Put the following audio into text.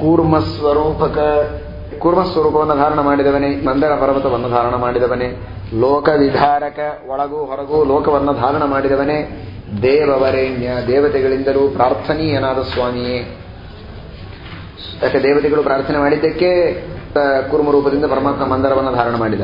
ಕೂರ್ಮ ಸ್ವರೂಪಕ ಕೂರ್ಮ ಸ್ವರೂಪವನ್ನು ಧಾರಣ ಮಾಡಿದವನೇ ಮಂದರ ಪರ್ವತವನ್ನು ಧಾರಣ ಮಾಡಿದವನೇ ಲೋಕ ವಿಧಾರಕ ಒಳಗೂ ಹೊರಗೂ ಲೋಕವನ್ನು ಧಾರಣ ಮಾಡಿದವನೇ ದೇವವರೇಣ್ಯ, ದೇವತೆಗಳಿಂದಲೂ ಪ್ರಾರ್ಥನೀಯನಾದ ಸ್ವಾಮಿಯೇ. ಯಾಕೆ ದೇವತೆಗಳು ಪ್ರಾರ್ಥನೆ ಮಾಡಿದ್ದಕ್ಕೆ ಕೂರ್ಮ ರೂಪದಿಂದ ಪರಮಾತ್ಮ ಮಂದರವನ್ನು ಧಾರಣ ಮಾಡಿದ.